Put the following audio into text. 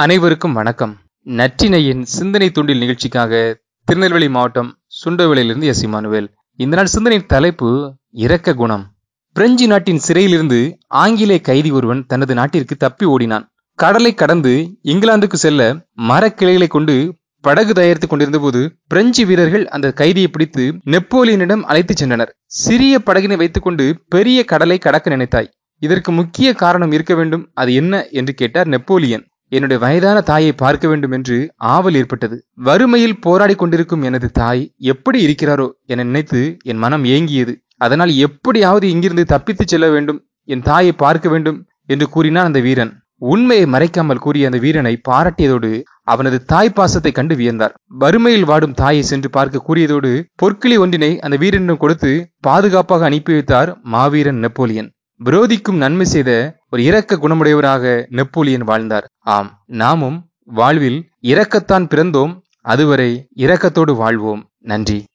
அனைவருக்கும் வணக்கம். நற்றினையின் சிந்தனை தூண்டில் நிகழ்ச்சிக்காக திருநெல்வேலி மாவட்டம் சுண்டவேலியிலிருந்து எஸ். இமானுவேல். இந்த நாள் சிந்தனையின் தலைப்பு இரக்க குணம். பிரெஞ்சு நாட்டின் சிறையிலிருந்து ஆங்கிலேய கைதி ஒருவன் தனது நாட்டிற்கு தப்பி ஓடினான். கடலை கடந்து இங்கிலாந்துக்கு செல்ல மரக்கிளைகளை கொண்டு படகு தயாரித்துக் கொண்டிருந்த போது பிரெஞ்சு வீரர்கள் அந்த கைதியை பிடித்து நெப்போலியனிடம் அழைத்துச் சென்றனர். சிறிய படகினை வைத்துக்கொண்டு பெரிய கடலை கடக்க நினைத்தாய். இதற்கு முக்கிய காரணம் இருக்க வேண்டும். அது என்ன என்று கேட்டார் நெப்போலியன். என்னுடைய வயதான தாயை பார்க்க வேண்டும் என்று ஆவல் ஏற்பட்டது. வறுமையில் போராடி கொண்டிருக்கும் எனது தாய் எப்படி இருக்கிறாரோ என நினைத்து என் மனம் ஏங்கியது. அதனால் எப்படியாவது இங்கிருந்து தப்பித்துச் செல்ல வேண்டும் என் தாயை பார்க்க வேண்டும் என்று கூறினான் அந்த வீரன். உண்மையை மறைக்காமல் கூறிய அந்த வீரனை பாராட்டியதோடு அவனது தாய் பாசத்தை கண்டு வியந்தார். வறுமையில் வாடும் தாயை சென்று பார்க்க கூறியதோடு பொற்கிளி ஒன்றினை அந்த வீரனிடம் கொடுத்து பாதுகாப்பாக அனுப்பி வைத்தார் மாவீரன் நெப்போலியன். விரோதிக்கும் நன்மை செய்த ஒரு இரக்க குணமுடையவராக நெப்போலியன் வாழ்ந்தார். ஆம் நாமும் வாழ்வில் இரக்கத்தான் பிறந்தோம் அதுவரை இரக்கத்தோடு வாழ்வோம். நன்றி.